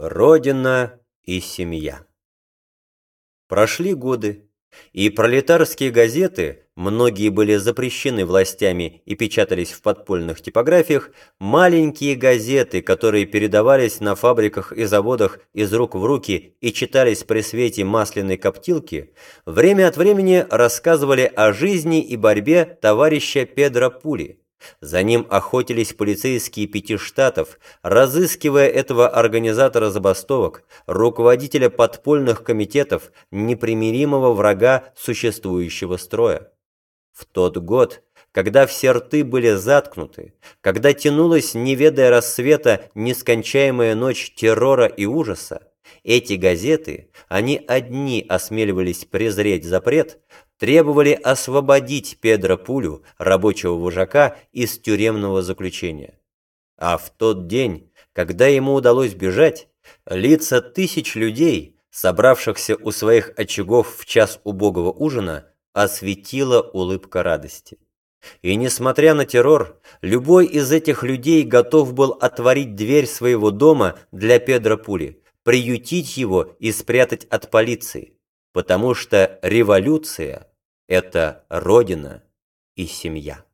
Родина и семья. Прошли годы, и пролетарские газеты, многие были запрещены властями и печатались в подпольных типографиях, маленькие газеты, которые передавались на фабриках и заводах из рук в руки и читались при свете масляной коптилки, время от времени рассказывали о жизни и борьбе товарища Педро Пули, за ним охотились полицейские пяти штатов, разыскивая этого организатора забастовок, руководителя подпольных комитетов, непримиримого врага существующего строя. В тот год, когда все рты были заткнуты, когда тянулась, не ведая рассвета, нескончаемая ночь террора и ужаса, эти газеты, они одни осмеливались презреть запрет, требовали освободить Педро Пулю, рабочего вожака, из тюремного заключения. А в тот день, когда ему удалось бежать, лица тысяч людей, собравшихся у своих очагов в час убогого ужина, осветила улыбка радости. И несмотря на террор, любой из этих людей готов был отворить дверь своего дома для Педро Пули, приютить его и спрятать от полиции потому что революция – это родина и семья.